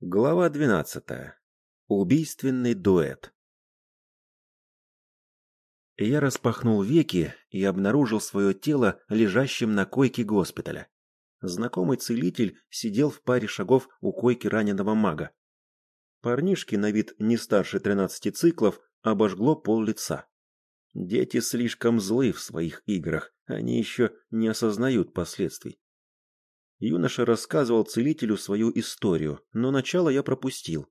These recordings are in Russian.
Глава двенадцатая. Убийственный дуэт. Я распахнул веки и обнаружил свое тело лежащим на койке госпиталя. Знакомый целитель сидел в паре шагов у койки раненого мага. Парнишке на вид не старше тринадцати циклов обожгло пол лица. Дети слишком злы в своих играх, они еще не осознают последствий. Юноша рассказывал целителю свою историю, но начало я пропустил.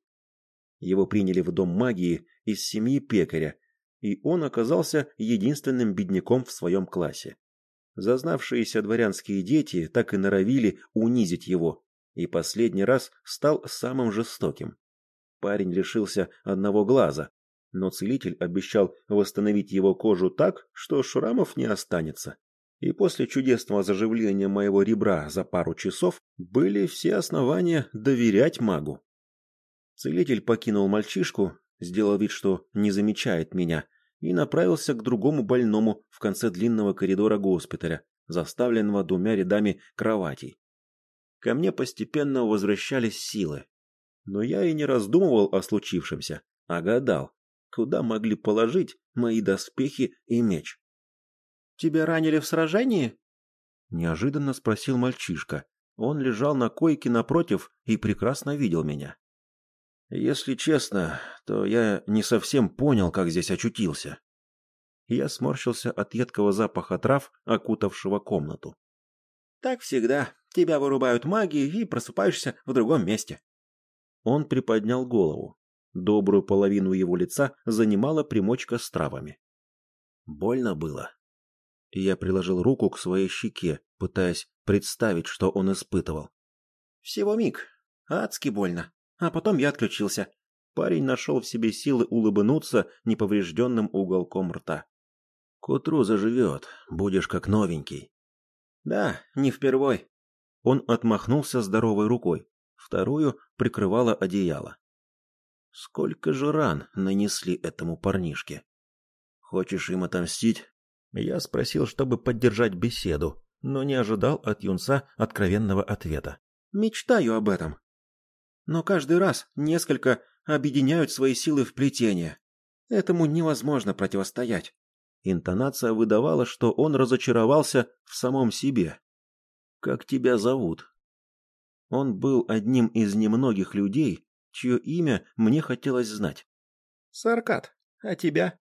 Его приняли в дом магии из семьи пекаря, и он оказался единственным бедняком в своем классе. Зазнавшиеся дворянские дети так и норовили унизить его, и последний раз стал самым жестоким. Парень лишился одного глаза, но целитель обещал восстановить его кожу так, что шрамов не останется и после чудесного заживления моего ребра за пару часов были все основания доверять магу. Целитель покинул мальчишку, сделал вид, что не замечает меня, и направился к другому больному в конце длинного коридора госпиталя, заставленного двумя рядами кроватей. Ко мне постепенно возвращались силы, но я и не раздумывал о случившемся, а гадал, куда могли положить мои доспехи и меч. Тебя ранили в сражении? Неожиданно спросил мальчишка. Он лежал на койке напротив и прекрасно видел меня. Если честно, то я не совсем понял, как здесь очутился. Я сморщился от едкого запаха трав, окутавшего комнату. Так всегда. Тебя вырубают маги и просыпаешься в другом месте. Он приподнял голову. Добрую половину его лица занимала примочка с травами. Больно было я приложил руку к своей щеке, пытаясь представить, что он испытывал. Всего миг. Адски больно. А потом я отключился. Парень нашел в себе силы улыбнуться неповрежденным уголком рта. К утру заживет, будешь как новенький. Да, не впервой. Он отмахнулся здоровой рукой, вторую прикрывало одеяло. Сколько же ран нанесли этому парнишке? Хочешь им отомстить? Я спросил, чтобы поддержать беседу, но не ожидал от юнца откровенного ответа. «Мечтаю об этом. Но каждый раз несколько объединяют свои силы в плетение. Этому невозможно противостоять». Интонация выдавала, что он разочаровался в самом себе. «Как тебя зовут?» Он был одним из немногих людей, чье имя мне хотелось знать. «Саркат, а тебя?»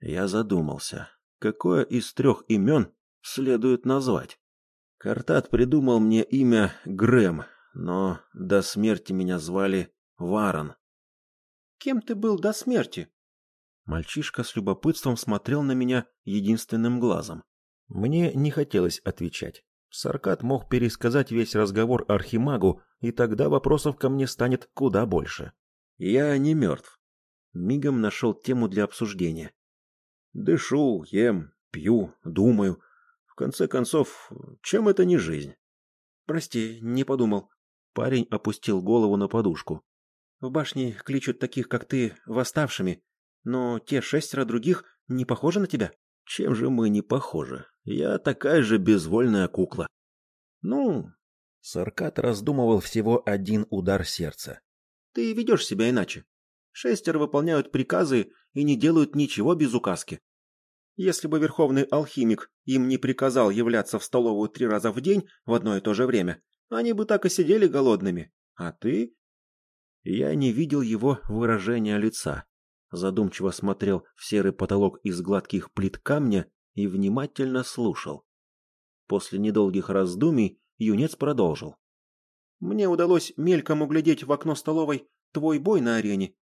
Я задумался какое из трех имен следует назвать. Картат придумал мне имя Грэм, но до смерти меня звали Варон. Кем ты был до смерти? Мальчишка с любопытством смотрел на меня единственным глазом. Мне не хотелось отвечать. Саркат мог пересказать весь разговор архимагу, и тогда вопросов ко мне станет куда больше. Я не мертв. Мигом нашел тему для обсуждения. Дышу, ем, пью, думаю. В конце концов, чем это не жизнь? Прости, не подумал. Парень опустил голову на подушку. В башне кличут таких, как ты, восставшими, но те шестеро других не похожи на тебя. Чем же мы не похожи? Я такая же безвольная кукла. Ну, Саркат раздумывал всего один удар сердца. Ты ведешь себя иначе. Шестеро выполняют приказы и не делают ничего без указки. Если бы верховный алхимик им не приказал являться в столовую три раза в день в одно и то же время, они бы так и сидели голодными. А ты? Я не видел его выражения лица. Задумчиво смотрел в серый потолок из гладких плит камня и внимательно слушал. После недолгих раздумий юнец продолжил. Мне удалось мельком углядеть в окно столовой твой бой на арене.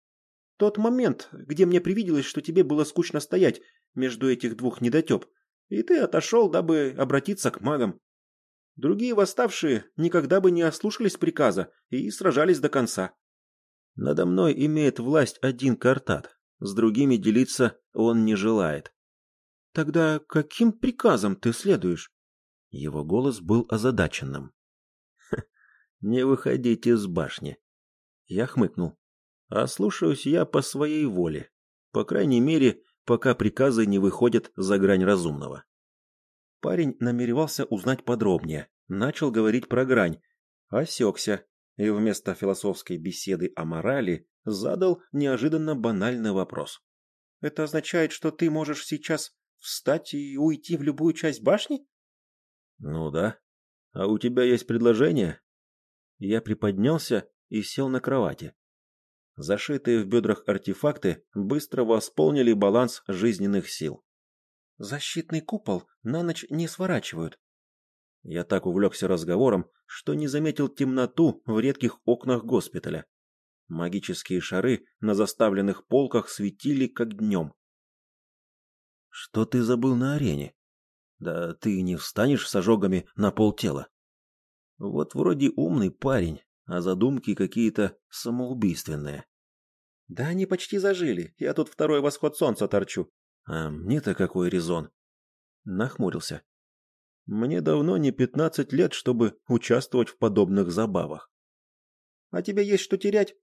Тот момент, где мне привиделось, что тебе было скучно стоять между этих двух недотеп, и ты отошел, дабы обратиться к магам. Другие восставшие никогда бы не ослушались приказа и сражались до конца. Надо мной имеет власть один картат, с другими делиться он не желает. Тогда каким приказом ты следуешь? Его голос был озадаченным. Не выходите из башни. Я хмыкнул. А слушаюсь я по своей воле. По крайней мере, пока приказы не выходят за грань разумного. Парень намеревался узнать подробнее, начал говорить про грань, осекся, и вместо философской беседы о морали задал неожиданно банальный вопрос. «Это означает, что ты можешь сейчас встать и уйти в любую часть башни?» «Ну да. А у тебя есть предложение?» Я приподнялся и сел на кровати. Зашитые в бедрах артефакты быстро восполнили баланс жизненных сил. «Защитный купол на ночь не сворачивают», я так увлекся разговором, что не заметил темноту в редких окнах госпиталя. Магические шары на заставленных полках светили как днем. Что ты забыл на арене? Да ты не встанешь с ожогами на полтела. Вот вроде умный парень, а задумки какие-то самоубийственные. Да они почти зажили. Я тут второй восход солнца торчу. А мне-то какой резон? Нахмурился. Мне давно не пятнадцать лет, чтобы участвовать в подобных забавах. А тебе есть что терять?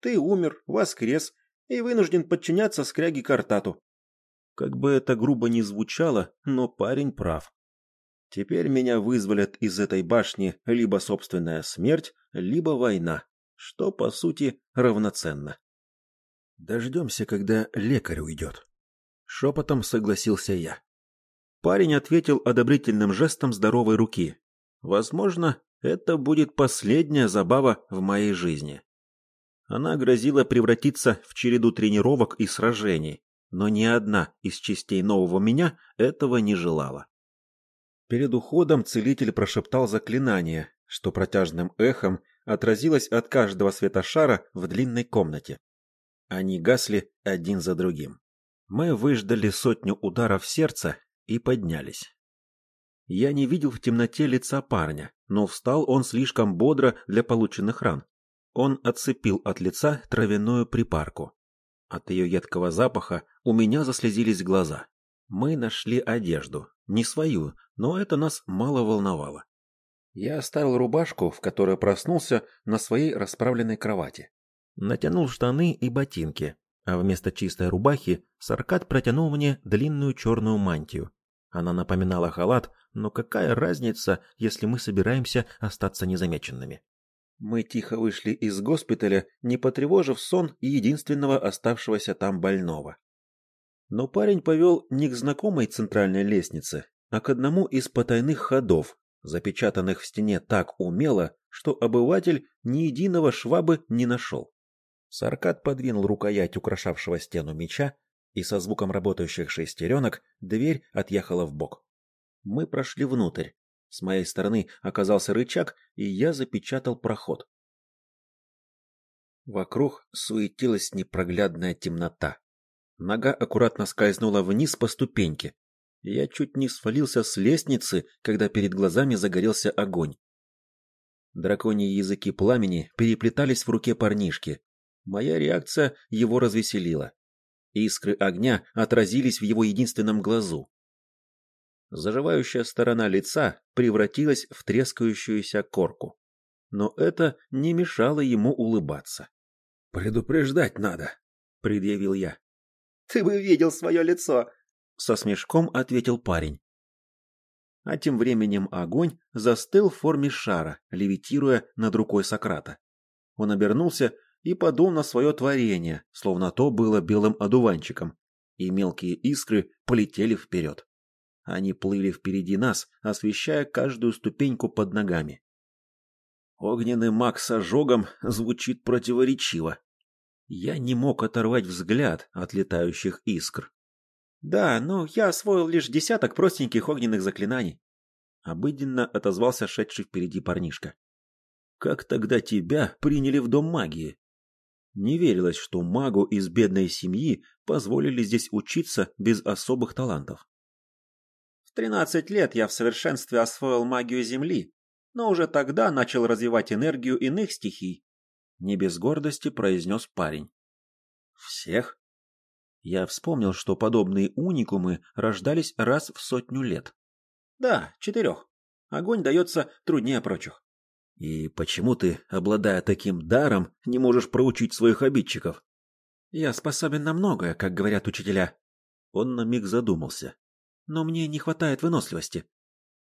Ты умер, воскрес и вынужден подчиняться скряге Картату. Как бы это грубо ни звучало, но парень прав. Теперь меня вызволят из этой башни либо собственная смерть, либо война, что, по сути, равноценно. Дождемся, когда лекарь уйдет. Шепотом согласился я. Парень ответил одобрительным жестом здоровой руки. Возможно, это будет последняя забава в моей жизни. Она грозила превратиться в череду тренировок и сражений, но ни одна из частей нового меня этого не желала. Перед уходом целитель прошептал заклинание, что протяжным эхом отразилось от каждого светошара в длинной комнате. Они гасли один за другим. Мы выждали сотню ударов сердца и поднялись. Я не видел в темноте лица парня, но встал он слишком бодро для полученных ран. Он отцепил от лица травяную припарку. От ее едкого запаха у меня заслезились глаза. Мы нашли одежду, не свою, но это нас мало волновало. Я оставил рубашку, в которой проснулся, на своей расправленной кровати. Натянул штаны и ботинки, а вместо чистой рубахи Саркат протянул мне длинную черную мантию, она напоминала халат, но какая разница, если мы собираемся остаться незамеченными? Мы тихо вышли из госпиталя, не потревожив сон единственного оставшегося там больного. Но парень повел не к знакомой центральной лестнице, а к одному из потайных ходов, запечатанных в стене так умело, что обыватель ни единого швабы не нашел. Саркат подвинул рукоять украшавшего стену меча и со звуком работающих шестеренок дверь отъехала в бок. Мы прошли внутрь. С моей стороны оказался рычаг, и я запечатал проход. Вокруг суетилась непроглядная темнота. Нога аккуратно скользнула вниз по ступеньке. Я чуть не свалился с лестницы, когда перед глазами загорелся огонь. Драконьи языки пламени переплетались в руке парнишки. Моя реакция его развеселила. Искры огня отразились в его единственном глазу. Заживающая сторона лица превратилась в трескающуюся корку. Но это не мешало ему улыбаться. «Предупреждать надо», — предъявил я. «Ты бы видел свое лицо!» — со смешком ответил парень. А тем временем огонь застыл в форме шара, левитируя над рукой Сократа. Он обернулся и подул на свое творение, словно то было белым одуванчиком, и мелкие искры полетели вперед. Они плыли впереди нас, освещая каждую ступеньку под ногами. Огненный маг с ожогом звучит противоречиво. Я не мог оторвать взгляд от летающих искр. «Да, но я освоил лишь десяток простеньких огненных заклинаний», — обыденно отозвался шедший впереди парнишка. «Как тогда тебя приняли в дом магии?» Не верилось, что магу из бедной семьи позволили здесь учиться без особых талантов. В тринадцать лет я в совершенстве освоил магию Земли, но уже тогда начал развивать энергию иных стихий. Не без гордости произнес парень. Всех? Я вспомнил, что подобные уникумы рождались раз в сотню лет. Да, четырех. Огонь дается труднее прочих. И почему ты, обладая таким даром, не можешь проучить своих обидчиков? Я способен на многое, как говорят учителя. Он на миг задумался. Но мне не хватает выносливости.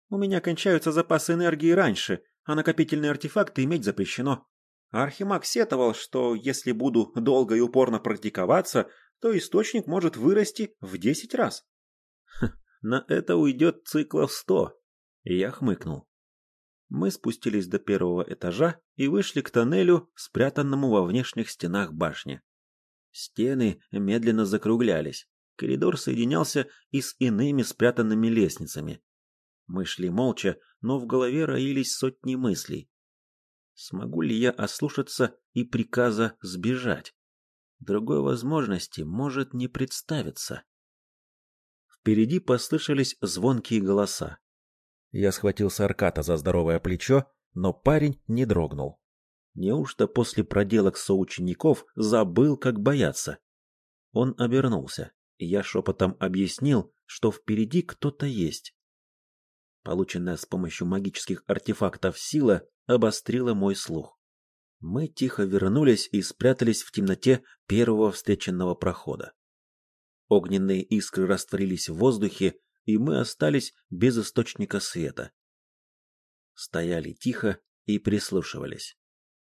У меня кончаются запасы энергии раньше, а накопительные артефакты иметь запрещено. Архимаг сетовал, что если буду долго и упорно практиковаться, то источник может вырасти в десять раз. На это уйдет циклов сто. Я хмыкнул. Мы спустились до первого этажа и вышли к тоннелю, спрятанному во внешних стенах башни. Стены медленно закруглялись. Коридор соединялся и с иными спрятанными лестницами. Мы шли молча, но в голове роились сотни мыслей. Смогу ли я ослушаться и приказа сбежать? Другой возможности может не представиться. Впереди послышались звонкие голоса. Я схватил Сарката за здоровое плечо, но парень не дрогнул. Неужто после проделок соучеников забыл, как бояться? Он обернулся, и я шепотом объяснил, что впереди кто-то есть. Полученная с помощью магических артефактов сила обострила мой слух. Мы тихо вернулись и спрятались в темноте первого встреченного прохода. Огненные искры растворились в воздухе, и мы остались без источника света. Стояли тихо и прислушивались.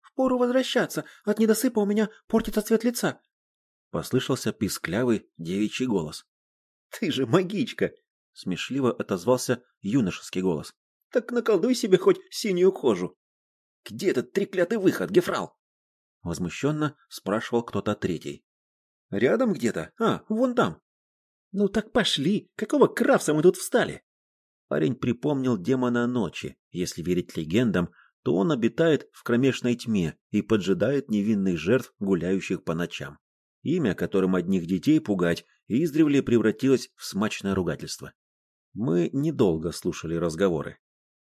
«Впору возвращаться, от недосыпа у меня портится цвет лица», — послышался писклявый девичий голос. «Ты же магичка!» — смешливо отозвался юношеский голос. «Так наколдуй себе хоть синюю кожу!» «Где этот треклятый выход, Гефрал?» Возмущенно спрашивал кто-то третий. «Рядом где-то? А, вон там!» «Ну так пошли! Какого крафса мы тут встали?» Парень припомнил демона ночи. Если верить легендам, то он обитает в кромешной тьме и поджидает невинных жертв, гуляющих по ночам. Имя, которым одних детей пугать, издревле превратилось в смачное ругательство. Мы недолго слушали разговоры.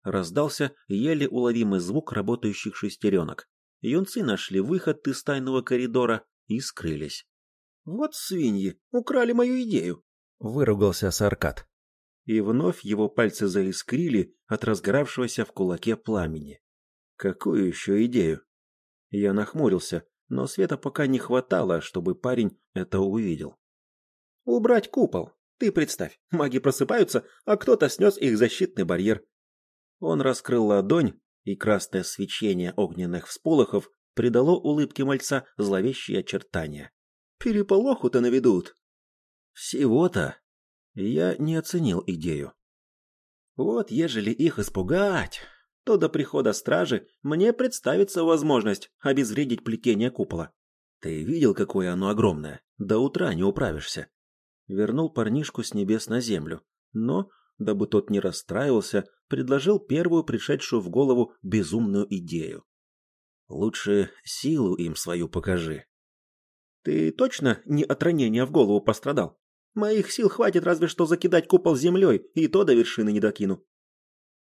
Раздался еле уловимый звук работающих шестеренок. Юнцы нашли выход из тайного коридора и скрылись. «Вот свиньи, украли мою идею!» выругался Саркат. И вновь его пальцы заискрили от разгоравшегося в кулаке пламени. Какую еще идею? Я нахмурился, но света пока не хватало, чтобы парень это увидел. Убрать купол. Ты представь, маги просыпаются, а кто-то снес их защитный барьер. Он раскрыл ладонь, и красное свечение огненных всполохов придало улыбке мальца зловещие очертания. Переполоху-то наведут. Всего-то я не оценил идею. Вот ежели их испугать, то до прихода стражи мне представится возможность обезвредить плетение купола. Ты видел, какое оно огромное? До утра не управишься. Вернул парнишку с небес на землю, но, дабы тот не расстраивался, предложил первую пришедшую в голову безумную идею. Лучше силу им свою покажи. Ты точно не от ранения в голову пострадал? Моих сил хватит разве что закидать купол землей, и то до вершины не докину.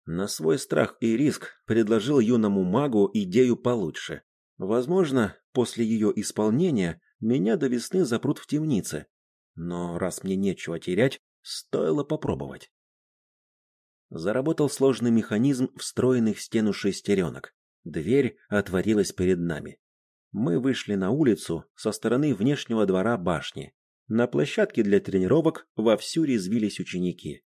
На свой страх и риск предложил юному магу идею получше. Возможно, после ее исполнения меня до весны запрут в темнице. Но раз мне нечего терять, стоило попробовать. Заработал сложный механизм встроенных в стену шестеренок. Дверь отворилась перед нами. Мы вышли на улицу со стороны внешнего двора башни. На площадке для тренировок вовсю резвились ученики.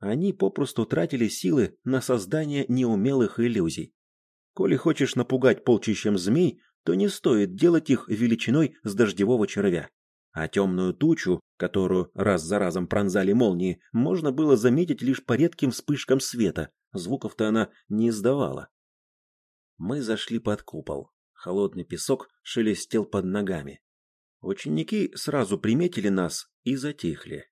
Они попросту тратили силы на создание неумелых иллюзий. Коли хочешь напугать полчищем змей, то не стоит делать их величиной с дождевого червя. А темную тучу, которую раз за разом пронзали молнии, можно было заметить лишь по редким вспышкам света. Звуков-то она не издавала. Мы зашли под купол. Холодный песок шелестел под ногами. Ученики сразу приметили нас и затихли.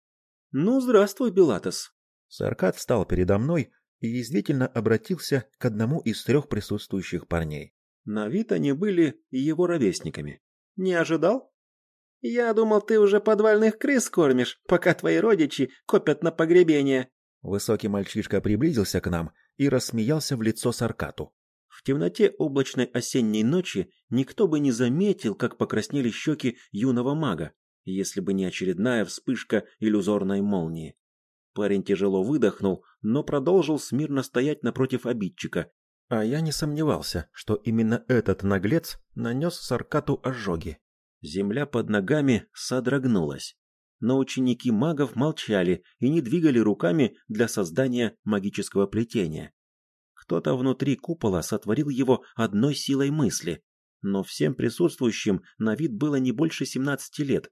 «Ну, здравствуй, Белатос!» Саркат встал передо мной и язвительно обратился к одному из трех присутствующих парней. На вид они были его ровесниками. «Не ожидал?» «Я думал, ты уже подвальных крыс кормишь, пока твои родичи копят на погребение». Высокий мальчишка приблизился к нам и рассмеялся в лицо Саркату. В темноте облачной осенней ночи никто бы не заметил, как покраснели щеки юного мага, если бы не очередная вспышка иллюзорной молнии. Парень тяжело выдохнул, но продолжил смирно стоять напротив обидчика. А я не сомневался, что именно этот наглец нанес Саркату ожоги. Земля под ногами содрогнулась. Но ученики магов молчали и не двигали руками для создания магического плетения. Кто-то внутри купола сотворил его одной силой мысли, но всем присутствующим на вид было не больше 17 лет.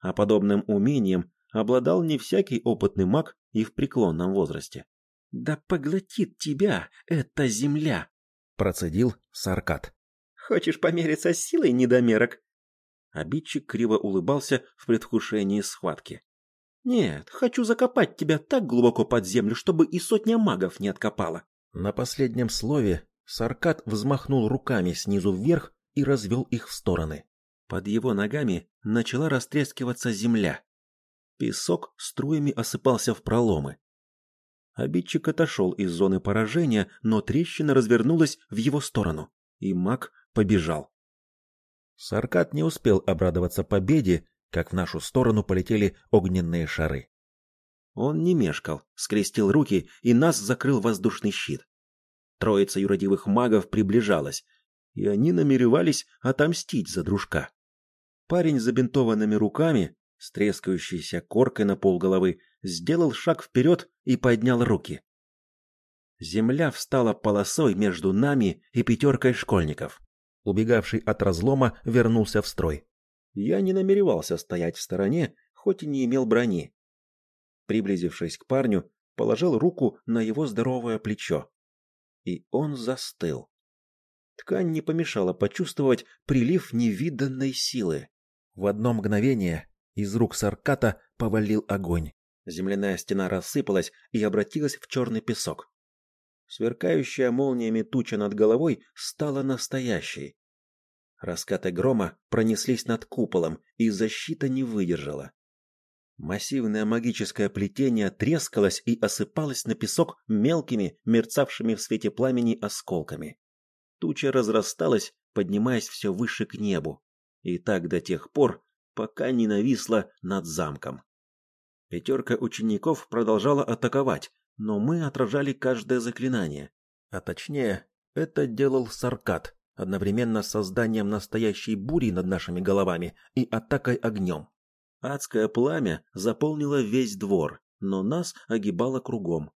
А подобным умением обладал не всякий опытный маг и в преклонном возрасте. «Да поглотит тебя эта земля!» – процедил Саркат. «Хочешь помериться силой, недомерок?» Обидчик криво улыбался в предвкушении схватки. «Нет, хочу закопать тебя так глубоко под землю, чтобы и сотня магов не откопала». На последнем слове Саркат взмахнул руками снизу вверх и развел их в стороны. Под его ногами начала растрескиваться земля. Песок струями осыпался в проломы. Обидчик отошел из зоны поражения, но трещина развернулась в его сторону, и маг побежал. Саркат не успел обрадоваться победе, как в нашу сторону полетели огненные шары. Он не мешкал, скрестил руки и нас закрыл воздушный щит. Троица юродивых магов приближалась, и они намеревались отомстить за дружка. Парень с забинтованными руками, с трескающейся коркой на полголовы, сделал шаг вперед и поднял руки. Земля встала полосой между нами и пятеркой школьников. Убегавший от разлома вернулся в строй. Я не намеревался стоять в стороне, хоть и не имел брони. Приблизившись к парню, положил руку на его здоровое плечо. И он застыл. Ткань не помешала почувствовать прилив невиданной силы. В одно мгновение из рук Сарката повалил огонь. Земляная стена рассыпалась и обратилась в черный песок. Сверкающая молниями туча над головой стала настоящей. Раскаты грома пронеслись над куполом, и защита не выдержала. Массивное магическое плетение трескалось и осыпалось на песок мелкими, мерцавшими в свете пламени осколками. Туча разрасталась, поднимаясь все выше к небу, и так до тех пор, пока не нависла над замком. Пятерка учеников продолжала атаковать, но мы отражали каждое заклинание. А точнее, это делал Саркат, одновременно с созданием настоящей бури над нашими головами и атакой огнем. Адское пламя заполнило весь двор, но нас огибало кругом.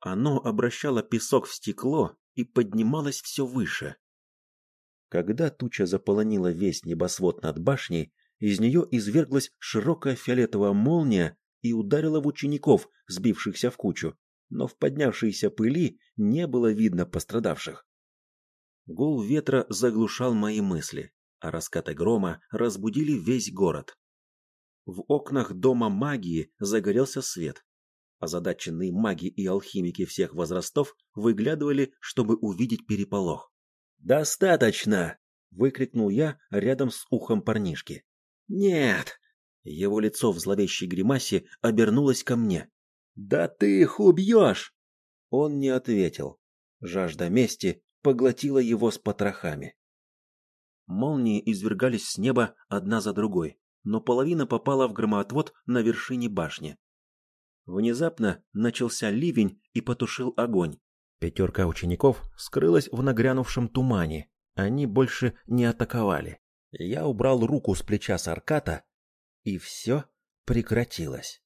Оно обращало песок в стекло и поднималось все выше. Когда туча заполонила весь небосвод над башней, из нее изверглась широкая фиолетовая молния и ударила в учеников, сбившихся в кучу, но в поднявшейся пыли не было видно пострадавших. Гул ветра заглушал мои мысли, а раскаты грома разбудили весь город. В окнах дома магии загорелся свет. Озадаченные маги и алхимики всех возрастов выглядывали, чтобы увидеть переполох. «Достаточно!» — выкрикнул я рядом с ухом парнишки. «Нет!» Его лицо в зловещей гримасе обернулось ко мне. «Да ты их убьешь!» Он не ответил. Жажда мести поглотила его с потрохами. Молнии извергались с неба одна за другой, но половина попала в громоотвод на вершине башни. Внезапно начался ливень и потушил огонь. Пятерка учеников скрылась в нагрянувшем тумане. Они больше не атаковали. Я убрал руку с плеча Сарката, и все прекратилось.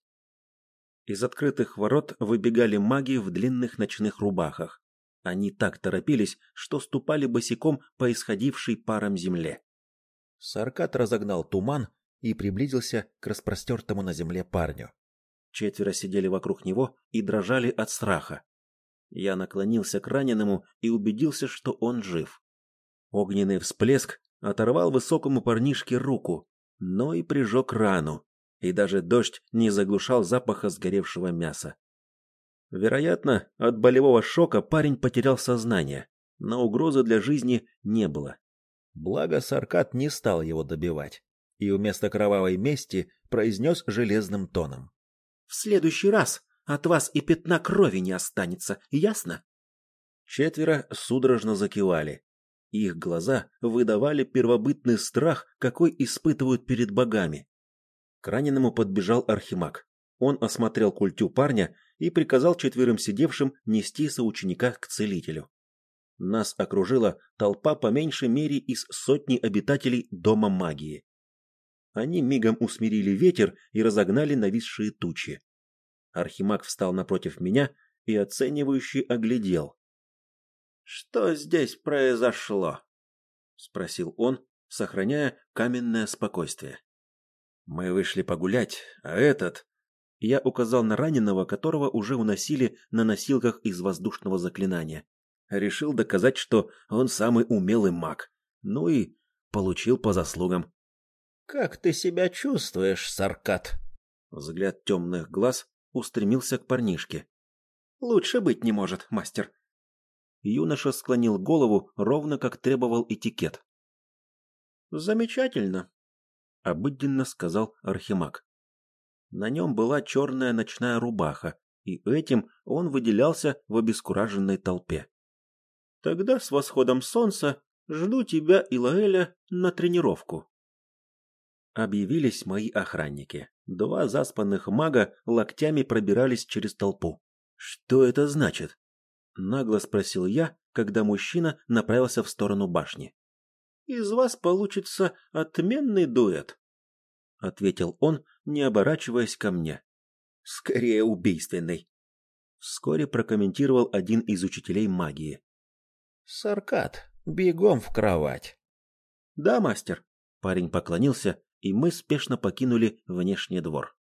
Из открытых ворот выбегали маги в длинных ночных рубахах. Они так торопились, что ступали босиком по исходившей паром земле. Саркат разогнал туман и приблизился к распростертому на земле парню. Четверо сидели вокруг него и дрожали от страха. Я наклонился к раненому и убедился, что он жив. Огненный всплеск оторвал высокому парнишке руку, но и прижег рану, и даже дождь не заглушал запаха сгоревшего мяса. Вероятно, от болевого шока парень потерял сознание, но угрозы для жизни не было. Благо Саркат не стал его добивать, и вместо кровавой мести произнес железным тоном. «В следующий раз от вас и пятна крови не останется, ясно?» Четверо судорожно закивали, их глаза выдавали первобытный страх, какой испытывают перед богами. К раненому подбежал архимаг. Он осмотрел культю парня и приказал четверым сидевшим нести соученика к целителю. Нас окружила толпа по меньшей мере из сотни обитателей Дома магии. Они мигом усмирили ветер и разогнали нависшие тучи. Архимаг встал напротив меня и оценивающе оглядел. Что здесь произошло? спросил он, сохраняя каменное спокойствие. Мы вышли погулять, а этот я указал на раненого, которого уже уносили на носилках из воздушного заклинания. Решил доказать, что он самый умелый маг. Ну и получил по заслугам. Как ты себя чувствуешь, Саркат? Взгляд темных глаз устремился к парнишке. Лучше быть не может, мастер. Юноша склонил голову, ровно как требовал этикет. Замечательно, обыденно сказал Архимаг. На нем была черная ночная рубаха, и этим он выделялся в обескураженной толпе. Тогда с восходом солнца жду тебя и Лаэля на тренировку. Объявились мои охранники. Два заспанных мага локтями пробирались через толпу. Что это значит? нагло спросил я, когда мужчина направился в сторону башни. Из вас получится отменный дуэт, ответил он, не оборачиваясь ко мне. Скорее убийственный, вскоре прокомментировал один из учителей магии. Саркат, бегом в кровать. Да, мастер. Парень поклонился, и мы спешно покинули внешний двор.